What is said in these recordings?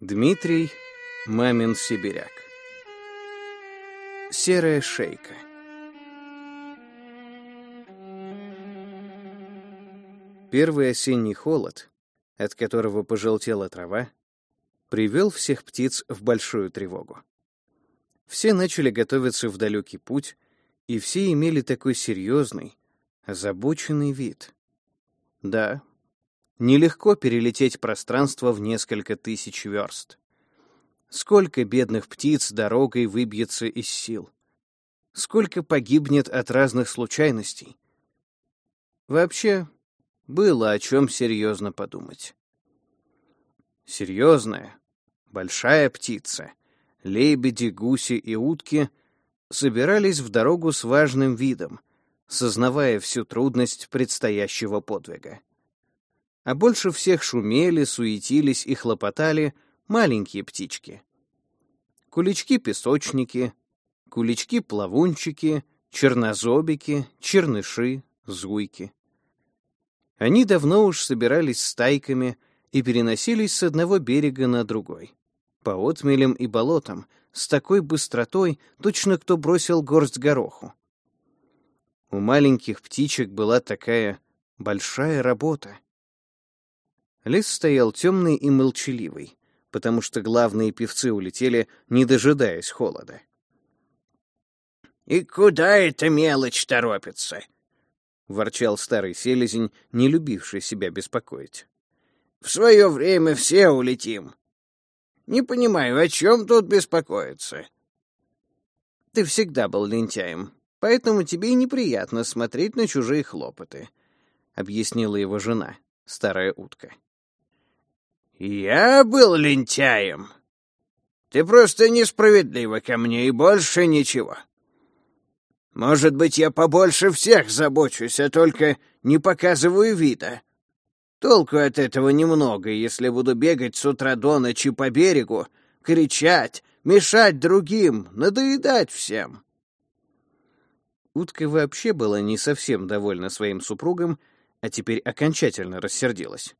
Дмитрий Мамин Сибиряк Серая шейка Первый осенний холод, от которого пожелтела трава, привел всех птиц в большую тревогу. Все начали готовиться в далекий путь, и все имели такой серьезный, озабоченный вид. Да, Нелегко перелететь пространство в несколько тысяч верст. Сколько бедных птиц дорогой выбьется из сил? Сколько погибнет от разных случайностей? Вообще, было о чем серьезно подумать. Серьезная, большая птица, лебеди, гуси и утки собирались в дорогу с важным видом, сознавая всю трудность предстоящего подвига а больше всех шумели, суетились и хлопотали маленькие птички. Кулички-песочники, кулички-плавунчики, чернозобики, черныши, зуйки. Они давно уж собирались стайками и переносились с одного берега на другой, по отмелям и болотам, с такой быстротой, точно кто бросил горсть гороху. У маленьких птичек была такая большая работа — Лес стоял темный и молчаливый, потому что главные певцы улетели, не дожидаясь холода. «И куда эта мелочь торопится?» — ворчал старый селезень, не любивший себя беспокоить. «В свое время все улетим. Не понимаю, о чем тут беспокоиться?» «Ты всегда был лентяем, поэтому тебе и неприятно смотреть на чужие хлопоты», — объяснила его жена, старая утка. «Я был лентяем. Ты просто несправедлива ко мне и больше ничего. Может быть, я побольше всех забочусь, а только не показываю вида. Толку от этого немного, если буду бегать с утра до ночи по берегу, кричать, мешать другим, надоедать всем». Утка вообще была не совсем довольна своим супругом, а теперь окончательно рассердилась.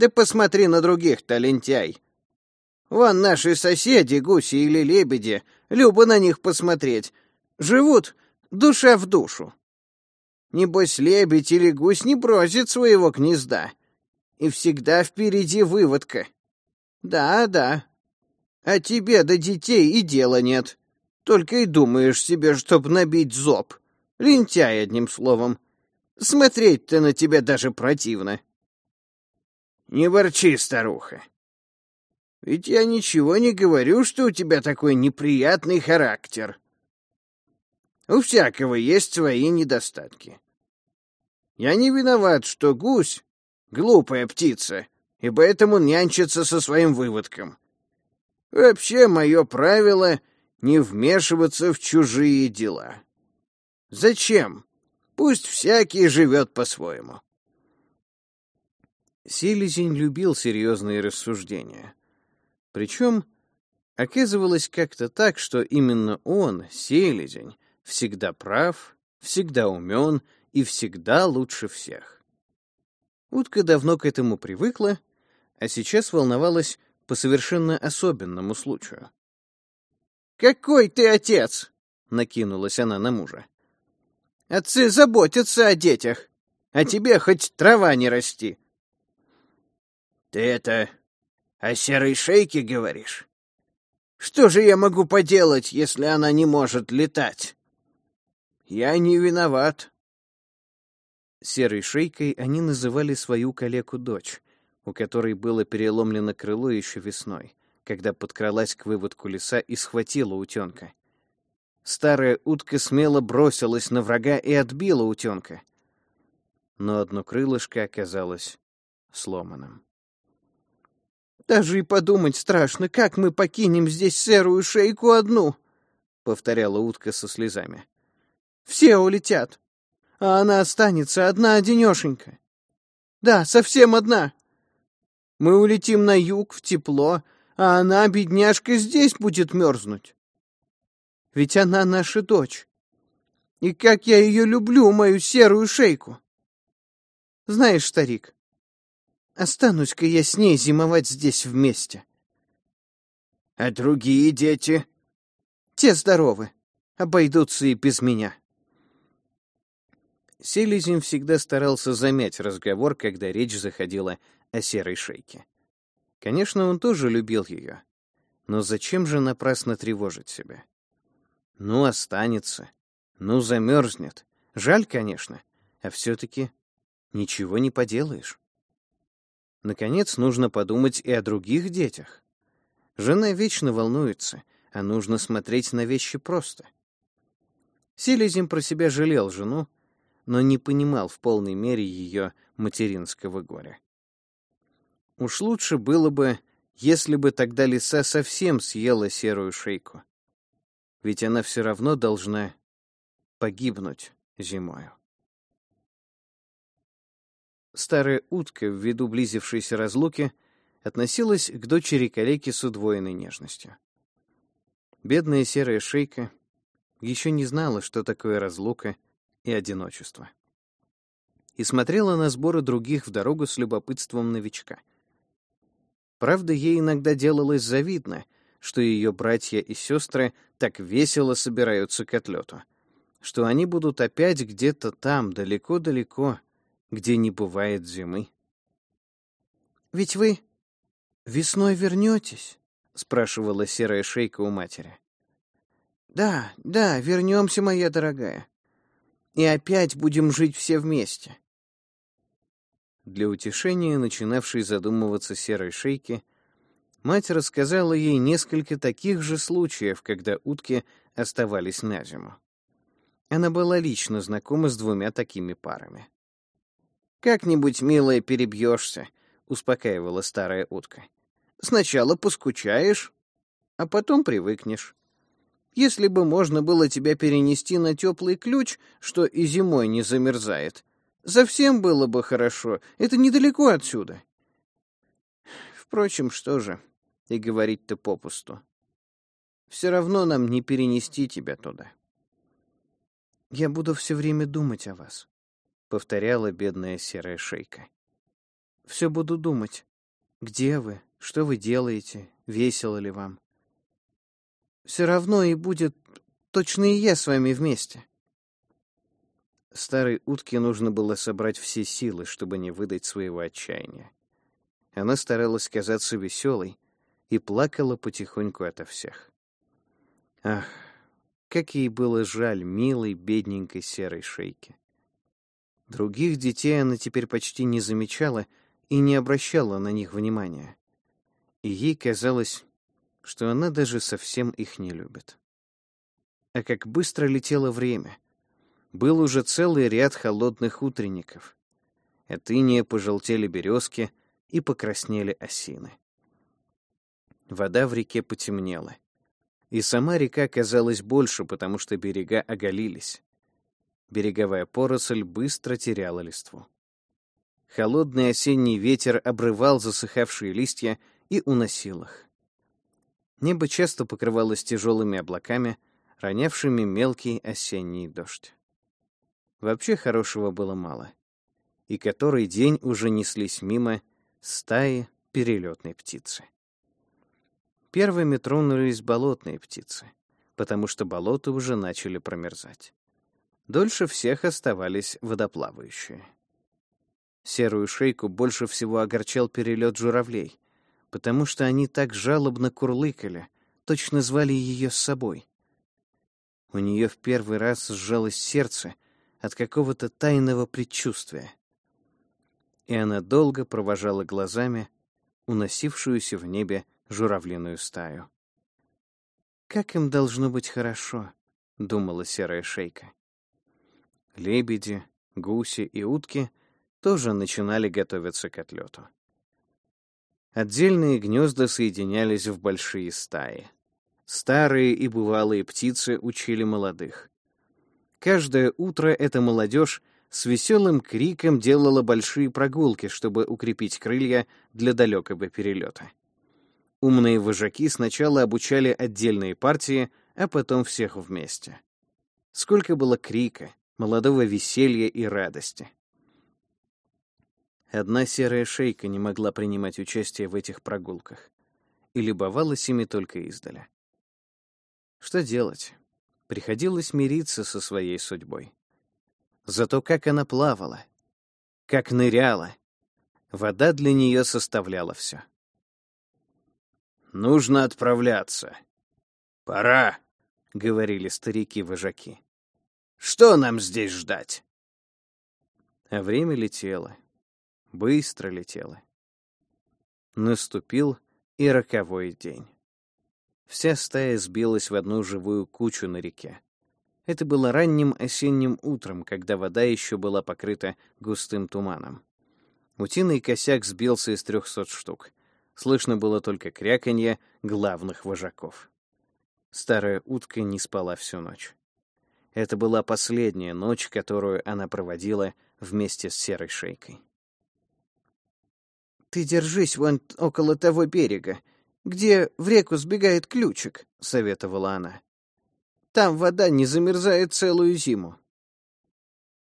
Да посмотри на других-то, лентяй. Вон наши соседи, гуси или лебеди, любо на них посмотреть. Живут душа в душу. Небось, лебедь или гусь не бросит своего гнезда. И всегда впереди выводка. Да, да. А тебе до детей и дела нет. Только и думаешь себе, чтоб набить зоб. Лентяй, одним словом. Смотреть-то на тебя даже противно. Не ворчи, старуха. Ведь я ничего не говорю, что у тебя такой неприятный характер. У всякого есть свои недостатки. Я не виноват, что гусь — глупая птица, и поэтому нянчится со своим выводком. Вообще, мое правило — не вмешиваться в чужие дела. Зачем? Пусть всякий живет по-своему. Селезень любил серьезные рассуждения. Причем оказывалось как-то так, что именно он, Селезень, всегда прав, всегда умен и всегда лучше всех. Утка давно к этому привыкла, а сейчас волновалась по совершенно особенному случаю. «Какой ты отец?» — накинулась она на мужа. «Отцы заботятся о детях, а тебе хоть трава не расти. Ты это о серой шейке говоришь? Что же я могу поделать, если она не может летать? Я не виноват. Серой шейкой они называли свою калеку-дочь, у которой было переломлено крыло еще весной, когда подкралась к выводку леса и схватила утенка. Старая утка смело бросилась на врага и отбила утенка. Но одно крылышко оказалось сломанным. Даже и подумать страшно, как мы покинем здесь серую шейку одну, — повторяла утка со слезами. Все улетят, а она останется одна-одинешенька. Да, совсем одна. Мы улетим на юг, в тепло, а она, бедняжка, здесь будет мерзнуть. Ведь она наша дочь. И как я ее люблю, мою серую шейку. Знаешь, старик, Останусь-ка я с ней зимовать здесь вместе. А другие дети? Те здоровы. Обойдутся и без меня. Селезень всегда старался замять разговор, когда речь заходила о серой шейке. Конечно, он тоже любил ее. Но зачем же напрасно тревожить себя? Ну, останется. Ну, замерзнет. Жаль, конечно. А все-таки ничего не поделаешь. Наконец, нужно подумать и о других детях. Жена вечно волнуется, а нужно смотреть на вещи просто. Селезин про себя жалел жену, но не понимал в полной мере ее материнского горя. Уж лучше было бы, если бы тогда лиса совсем съела серую шейку. Ведь она все равно должна погибнуть зимою. Старая утка, ввиду близившейся разлуки, относилась к дочери калеки с удвоенной нежностью. Бедная серая шейка еще не знала, что такое разлука и одиночество. И смотрела на сборы других в дорогу с любопытством новичка. Правда, ей иногда делалось завидно, что ее братья и сестры так весело собираются к отлету, что они будут опять где-то там, далеко-далеко, где не бывает зимы. «Ведь вы весной вернетесь?» — спрашивала серая шейка у матери. «Да, да, вернемся, моя дорогая. И опять будем жить все вместе». Для утешения начинавшей задумываться серой шейки, мать рассказала ей несколько таких же случаев, когда утки оставались на зиму. Она была лично знакома с двумя такими парами. «Как-нибудь, милая, перебьешься», — успокаивала старая утка. «Сначала поскучаешь, а потом привыкнешь. Если бы можно было тебя перенести на теплый ключ, что и зимой не замерзает, совсем было бы хорошо. Это недалеко отсюда. Впрочем, что же, и говорить-то попусту. Все равно нам не перенести тебя туда. Я буду все время думать о вас, — повторяла бедная серая шейка. Все буду думать. Где вы? Что вы делаете? Весело ли вам? Все равно и будет точно и я с вами вместе. Старой утке нужно было собрать все силы, чтобы не выдать своего отчаяния. Она старалась казаться веселой и плакала потихоньку ото всех. Ах, как ей было жаль милой, бедненькой серой шейки. Других детей она теперь почти не замечала и не обращала на них внимания. И ей казалось, что она даже совсем их не любит. А как быстро летело время. Был уже целый ряд холодных утренников. От иния пожелтели березки и покраснели осины. Вода в реке потемнела. И сама река казалась больше, потому что берега оголились. Береговая поросль быстро теряла листву. Холодный осенний ветер обрывал засыхавшие листья и уносил их. Небо часто покрывалось тяжелыми облаками, ронявшими мелкий осенний дождь. Вообще хорошего было мало. И который день уже неслись мимо стаи перелетной птицы. Первыми тронулись болотные птицы, потому что болота уже начали промерзать. Дольше всех оставались водоплавающие. Серую шейку больше всего огорчал перелет журавлей — потому что они так жалобно курлыкали, точно звали ее с собой. У нее в первый раз сжалось сердце от какого-то тайного предчувствия. И она долго провожала глазами уносившуюся в небе журавлиную стаю. «Как им должно быть хорошо», — думала серая шейка. Лебеди, гуси и утки тоже начинали готовиться к отлету. Отдельные гнезда соединялись в большие стаи. Старые и бывалые птицы учили молодых. Каждое утро эта молодежь с веселым криком делала большие прогулки, чтобы укрепить крылья для далекого перелета. Умные вожаки сначала обучали отдельные партии, а потом всех вместе. Сколько было крика, молодого веселья и радости. Одна серая шейка не могла принимать участие в этих прогулках. и любовалась ими только издали. Что делать? Приходилось мириться со своей судьбой. Зато как она плавала, как ныряла. Вода для нее составляла все. «Нужно отправляться. Пора», — говорили старики-вожаки. «Что нам здесь ждать?» А время летело. Быстро летело. Наступил и роковой день. Вся стая сбилась в одну живую кучу на реке. Это было ранним осенним утром, когда вода еще была покрыта густым туманом. Утиный косяк сбился из трехсот штук. Слышно было только кряканье главных вожаков. Старая утка не спала всю ночь. Это была последняя ночь, которую она проводила вместе с серой шейкой. «Ты держись вон около того берега, где в реку сбегает ключик», — советовала она. «Там вода не замерзает целую зиму».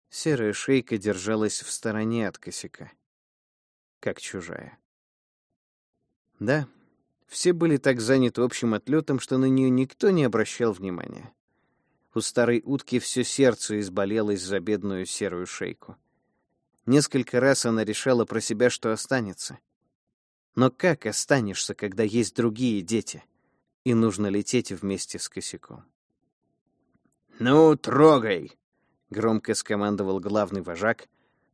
Серая шейка держалась в стороне от косяка, как чужая. Да, все были так заняты общим отлетом, что на нее никто не обращал внимания. У старой утки все сердце изболелось за бедную серую шейку. Несколько раз она решала про себя, что останется. Но как останешься, когда есть другие дети, и нужно лететь вместе с косяком? «Ну, трогай!» — громко скомандовал главный вожак,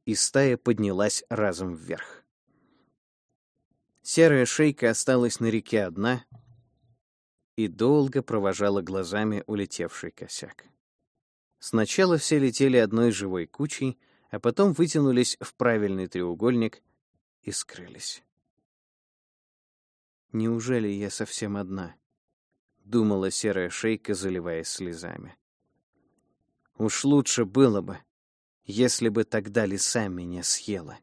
и стая поднялась разом вверх. Серая шейка осталась на реке одна и долго провожала глазами улетевший косяк. Сначала все летели одной живой кучей, а потом вытянулись в правильный треугольник и скрылись. «Неужели я совсем одна?» — думала серая шейка, заливаясь слезами. «Уж лучше было бы, если бы тогда лиса меня съела».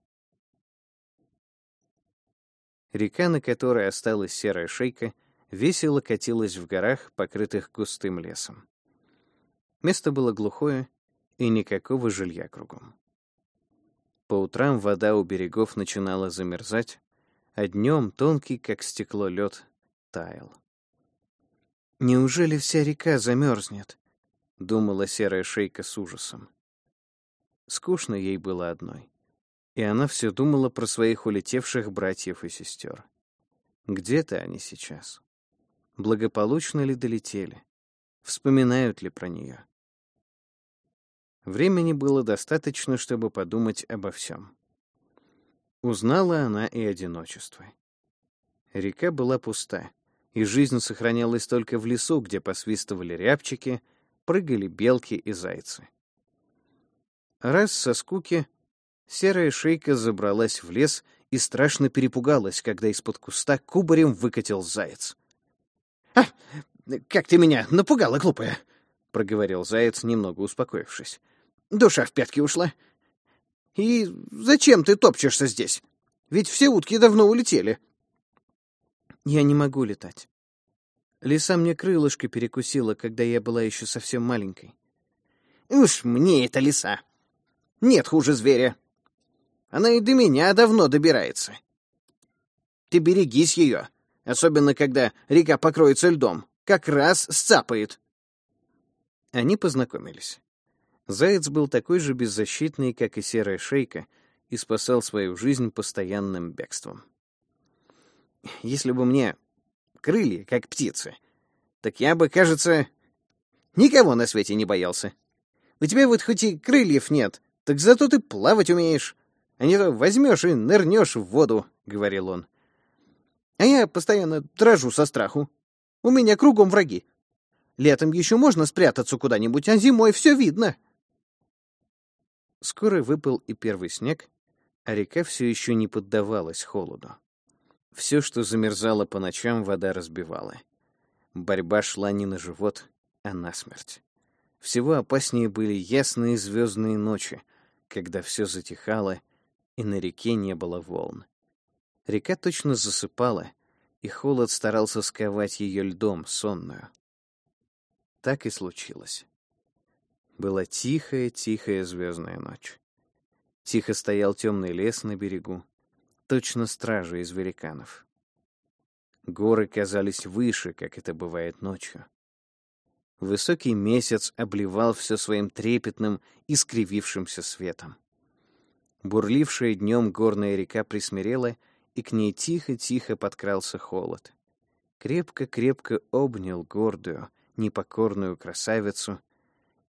Река, на которой осталась серая шейка, весело катилась в горах, покрытых густым лесом. Место было глухое, и никакого жилья кругом. По утрам вода у берегов начинала замерзать, а днем тонкий, как стекло, лед таял. «Неужели вся река замерзнет?» — думала серая шейка с ужасом. Скучно ей было одной, и она все думала про своих улетевших братьев и сестер. Где-то они сейчас? Благополучно ли долетели? Вспоминают ли про нее? Времени было достаточно, чтобы подумать обо всем. Узнала она и одиночество. Река была пуста, и жизнь сохранялась только в лесу, где посвистывали рябчики, прыгали белки и зайцы. Раз со скуки серая шейка забралась в лес и страшно перепугалась, когда из-под куста кубарем выкатил заяц. «А, как ты меня напугала, глупая!» — проговорил заяц, немного успокоившись. Душа в пятки ушла. И зачем ты топчешься здесь? Ведь все утки давно улетели. Я не могу летать. Лиса мне крылышко перекусила, когда я была еще совсем маленькой. Уж мне эта лиса. Нет хуже зверя. Она и до меня давно добирается. Ты берегись ее, особенно когда река покроется льдом. Как раз сцапает. Они познакомились. Заяц был такой же беззащитный, как и серая шейка, и спасал свою жизнь постоянным бегством. Если бы мне крылья, как птицы, так я бы, кажется, никого на свете не боялся. У тебя вот хоть и крыльев нет, так зато ты плавать умеешь. А не то возьмешь и нырнешь в воду, — говорил он. А я постоянно дрожу со страху. У меня кругом враги. Летом еще можно спрятаться куда-нибудь, а зимой все видно. Скоро выпал и первый снег, а река все еще не поддавалась холоду. Все, что замерзало по ночам, вода разбивала. Борьба шла не на живот, а на смерть. Всего опаснее были ясные звездные ночи, когда все затихало, и на реке не было волн. Река точно засыпала, и холод старался сковать ее льдом, сонную. Так и случилось. Была тихая-тихая звездная ночь. Тихо стоял темный лес на берегу, точно стража из великанов. Горы казались выше, как это бывает ночью. Высокий месяц обливал все своим трепетным, искривившимся светом. Бурлившая днем горная река присмирела, и к ней тихо-тихо подкрался холод. Крепко-крепко обнял гордую, непокорную красавицу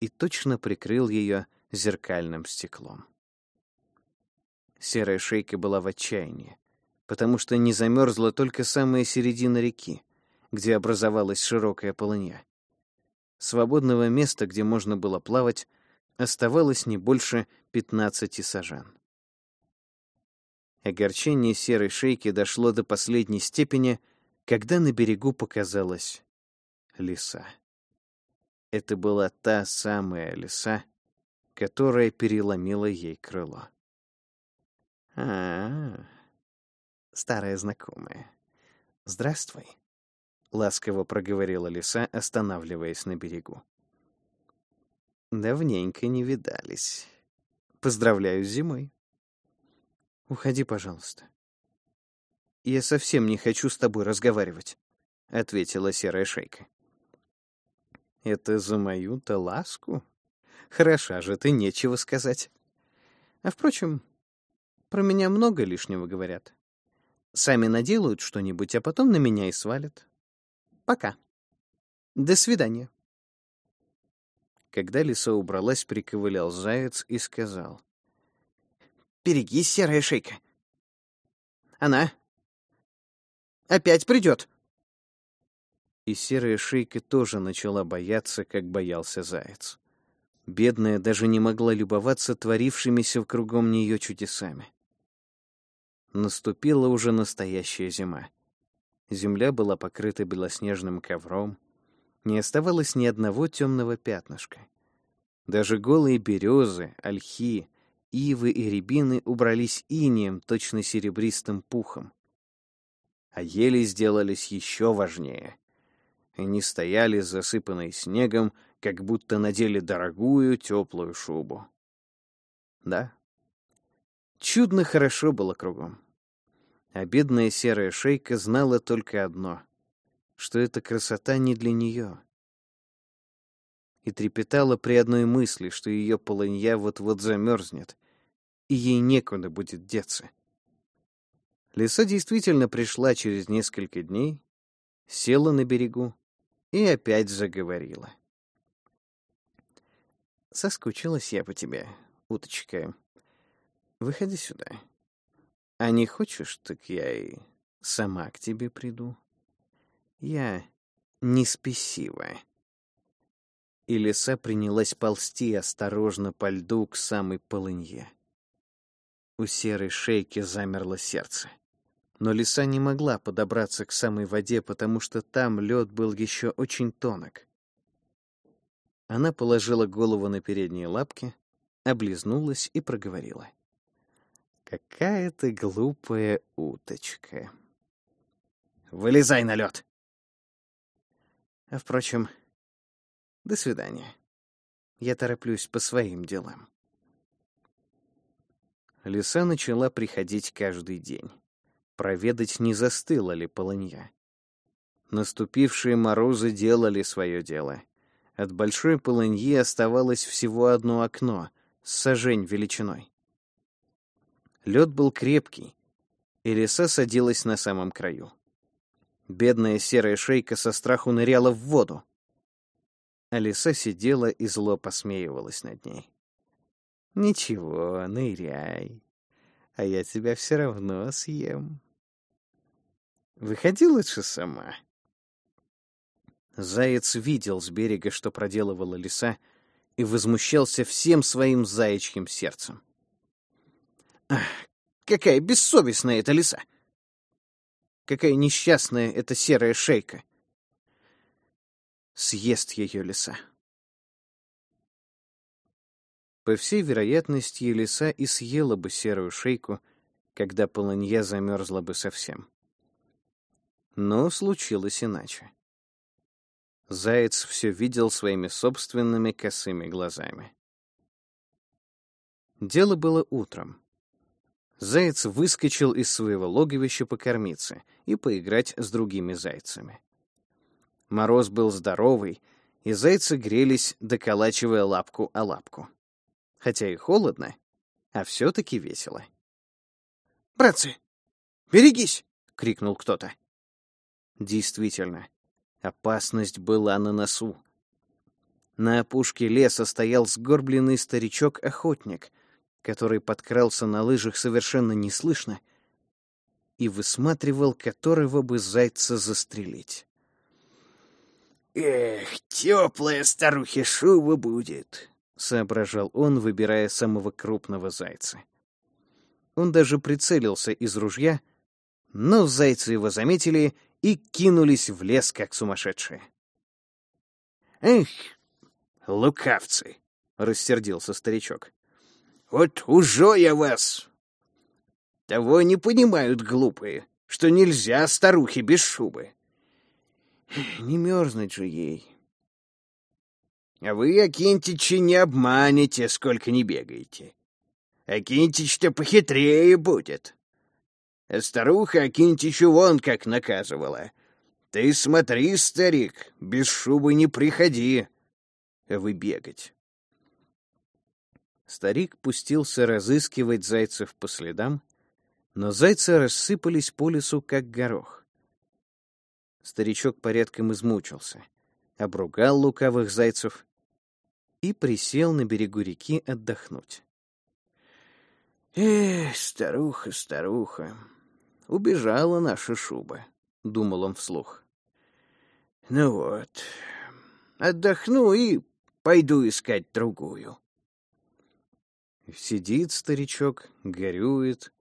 и точно прикрыл ее зеркальным стеклом. Серая шейка была в отчаянии, потому что не замерзла только самая середина реки, где образовалась широкая полынья. Свободного места, где можно было плавать, оставалось не больше пятнадцати сажан. Огорчение серой шейки дошло до последней степени, когда на берегу показалась лиса. Это была та самая лиса, которая переломила ей крыло. А, -а, -а старая знакомая. Здравствуй, ласково проговорила лиса, останавливаясь на берегу. Давненько не видались. Поздравляю с зимой. Уходи, пожалуйста. Я совсем не хочу с тобой разговаривать, ответила серая шейка. Это за мою-то ласку? Хороша же ты, нечего сказать. А впрочем, про меня много лишнего говорят. Сами наделают что-нибудь, а потом на меня и свалят. Пока. До свидания. Когда лиса убралась, приковылял заяц и сказал. «Берегись, серая шейка. Она опять придет». И серая шейка тоже начала бояться, как боялся заяц. Бедная даже не могла любоваться творившимися в кругом нее чудесами. Наступила уже настоящая зима. Земля была покрыта белоснежным ковром. Не оставалось ни одного темного пятнышка. Даже голые березы, ольхи, ивы и рябины убрались инеем, точно серебристым пухом. А ели сделались еще важнее. Они стояли, засыпанные снегом, как будто надели дорогую теплую шубу. Да, чудно хорошо было кругом. А бедная серая шейка знала только одно — что эта красота не для нее. И трепетала при одной мысли, что ее полынья вот-вот замерзнет, и ей некуда будет деться. Лиса действительно пришла через несколько дней, села на берегу и опять заговорила. «Соскучилась я по тебе, уточка. Выходи сюда». А не хочешь, так я и сама к тебе приду. Я не спесивая. И лиса принялась ползти осторожно по льду к самой полынье. У серой шейки замерло сердце. Но лиса не могла подобраться к самой воде, потому что там лед был еще очень тонок. Она положила голову на передние лапки, облизнулась и проговорила. — Какая ты глупая уточка. Вылезай на лед. А впрочем, до свидания. Я тороплюсь по своим делам. Лиса начала приходить каждый день. Проведать, не застыла ли полынья. Наступившие морозы делали свое дело. От большой полыньи оставалось всего одно окно сажень величиной. Лед был крепкий, и лиса садилась на самом краю. Бедная серая шейка со страху ныряла в воду. А лиса сидела и зло посмеивалась над ней. «Ничего, ныряй, а я тебя все равно съем. Выходи лучше сама». Заяц видел с берега, что проделывала лиса, и возмущался всем своим заячьим сердцем. Ах, какая бессовестная эта лиса! Какая несчастная эта серая шейка! Съест ее лиса. По всей вероятности, лиса и съела бы серую шейку, когда полынья замерзла бы совсем. Но случилось иначе. Заяц все видел своими собственными косыми глазами. Дело было утром. заяц выскочил из своего логовища покормиться и поиграть с другими зайцами. Мороз был здоровый, и зайцы грелись, доколачивая лапку о лапку. Хотя и холодно, а все-таки весело. «Братцы, берегись!» — крикнул кто-то. Действительно, опасность была на носу. На опушке леса стоял сгорбленный старичок-охотник, который подкрался на лыжах совершенно неслышно и высматривал, которого бы зайца застрелить. «Эх, теплая старухи шуба будет», — соображал он, выбирая самого крупного зайца. Он даже прицелился из ружья, но зайцы его заметили и кинулись в лес, как сумасшедшие. «Эх, лукавцы!» — рассердился старичок. «Вот уже я вас! Того не понимают глупые, что нельзя старухе без шубы. Не мерзнуть же ей. А вы, Акинтичи, не обманете, сколько не бегаете. Акинтич-то похитрее будет. А старуха Акинтичу вон как наказывала. Ты смотри, старик, без шубы не приходи, вы бегать. Старик пустился разыскивать зайцев по следам, но зайцы рассыпались по лесу, как горох. Старичок порядком измучился, обругал лукавых зайцев и присел на берегу реки отдохнуть. «Эх, старуха, старуха, убежала наша шуба», — думал он вслух. «Ну вот, отдохну и пойду искать другую». Сидит старичок, горюет,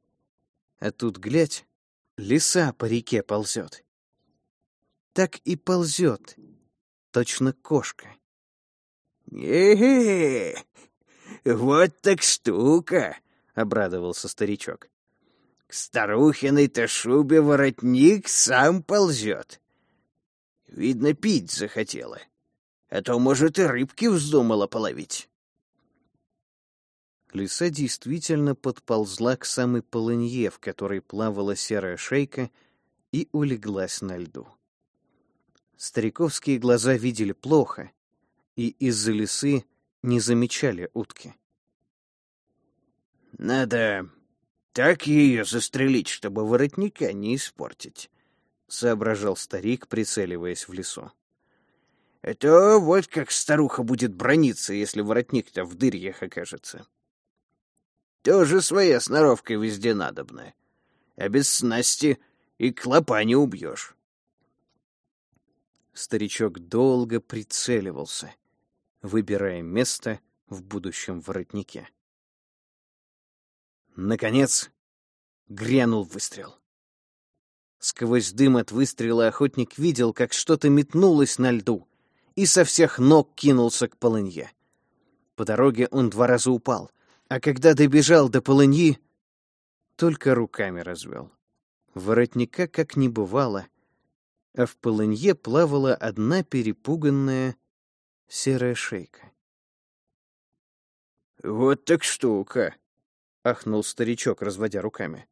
а тут, глядь, лиса по реке ползет так и ползет, точно кошка. «Э-э-э! Вот так штука!» — обрадовался старичок. «К старухиной-то шубе воротник сам ползет. Видно, пить захотела, а то, может, и рыбки вздумала половить». Лиса действительно подползла к самой полынье, в которой плавала серая шейка, и улеглась на льду. Стариковские глаза видели плохо, и из-за лисы не замечали утки. «Надо так ее застрелить, чтобы воротника не испортить», — соображал старик, прицеливаясь в лесу. «Это вот как старуха будет брониться, если воротник-то в дырьях окажется. Тоже своя сноровка везде надобная, а без снасти и клопа не убьешь». Старичок долго прицеливался, выбирая место в будущем воротнике. Наконец, грянул выстрел. Сквозь дым от выстрела охотник видел, как что-то метнулось на льду и со всех ног кинулся к полынье. По дороге он два раза упал, а когда добежал до полыньи, только руками развел. Воротника как не бывало, а в полынье плавала одна перепуганная серая шейка. «Вот так штука!» — ахнул старичок, разводя руками.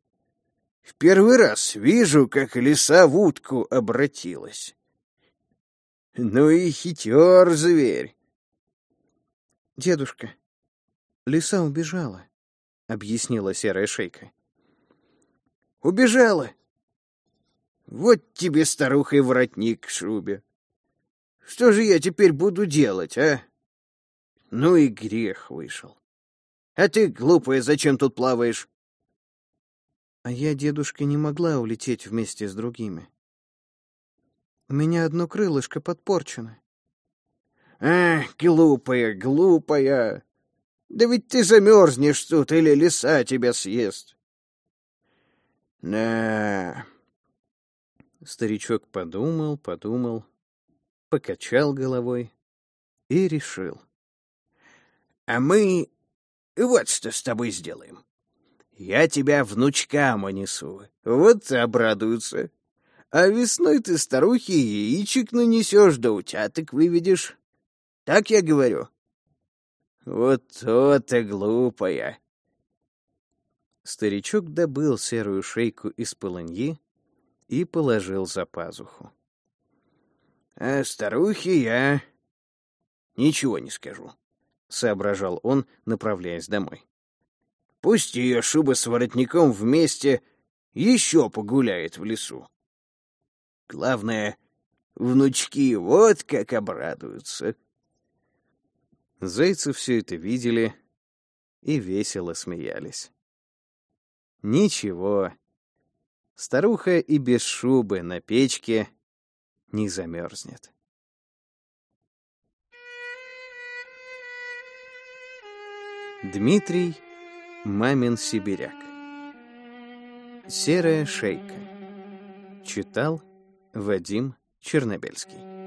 «В первый раз вижу, как лиса в утку обратилась. Ну и хитер зверь!» «Дедушка, лиса убежала», — объяснила серая шейка. «Убежала? Вот тебе, старуха, и воротник к шубе. Что же я теперь буду делать, а? Ну и грех вышел. А ты, глупая, зачем тут плаваешь? А я, дедушка, не могла улететь вместе с другими. У меня одно крылышко подпорчено. Ах, глупая, глупая. Да ведь ты замерзнешь тут, или лиса тебя съест. На, Старичок подумал, подумал, покачал головой и решил. «А мы вот что с тобой сделаем. Я тебя внучкам онесу, вот обрадуются. А весной ты старухе яичек нанесешь, да утяток выведешь. Так я говорю?» «Вот то-то глупая!» Старичок добыл серую шейку из полыньи и положил за пазуху. «А старухе я ничего не скажу», — соображал он, направляясь домой. «Пусть ее шуба с воротником вместе еще погуляет в лесу. Главное, внучки вот как обрадуются». Зайцы все это видели и весело смеялись. Ничего, старуха и без шубы на печке не замерзнет. Дмитрий Мамин Сибиряк Серая шейка. Читал Вадим Чернобельский